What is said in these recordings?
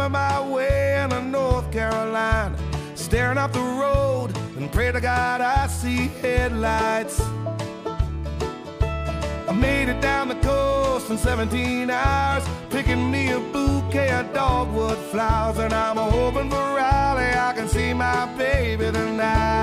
coming my way and I'm North Carolina. Staring up the road and pray to God I see headlights. I made it down the coast in 17 hours, picking me a bouquet of dogwood flowers. And I'm hoping for Raleigh, I can see my baby tonight.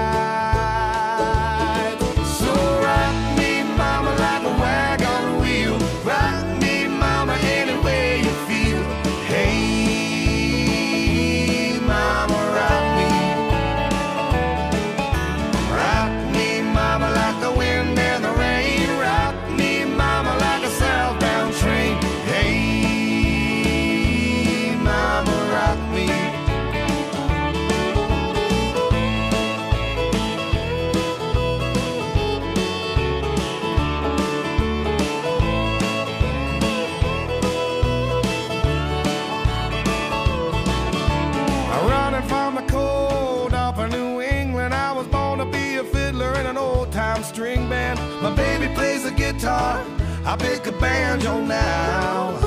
Old string band. My baby plays the guitar, I pick a banjo now.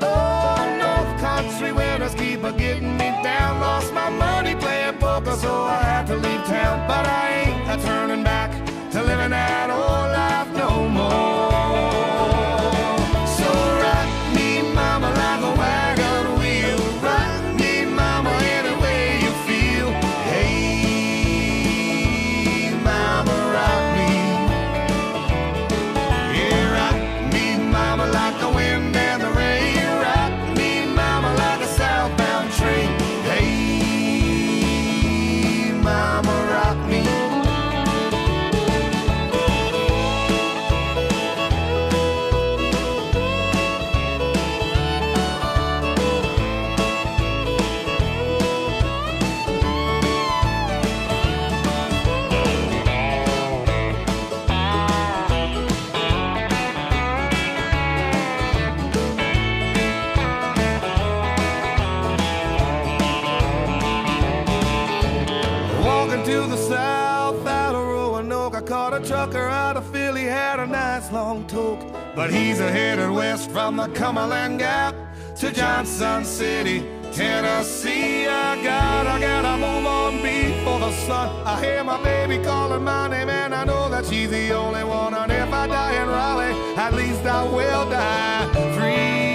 Oh, North Country winters keep a getting me down. I caught a trucker out of Philly, had a nice long talk. But he's a headed west from the Cumberland Gap to Johnson City, Tennessee. I got, I gotta move on before the sun. I hear my baby calling my name, and I know that she's the only one. And if I die in Raleigh, at least I will die free.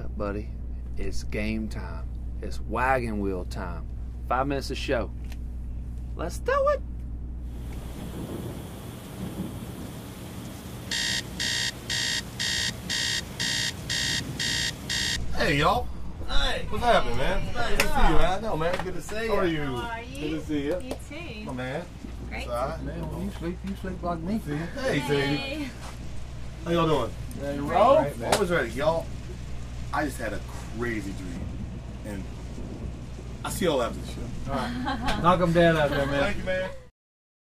Up, buddy. It's game time. It's wagon wheel time. Five minutes to show. Let's do it. Hey, y'all. Hey. What's happening, man? Good to see you, man. I know, man. Good to see you. How are you? How are you? Good to see you. You too. My man. Great. It's all right. Man, when you sleep, you sleep like me. Hey, Sadie. Hey. How y'all doing? Ready to roll? Always ready. Y'all, I just had a crazy dream. And I'll see y'all after the show. Knock them dead out there, man. Thank you, man.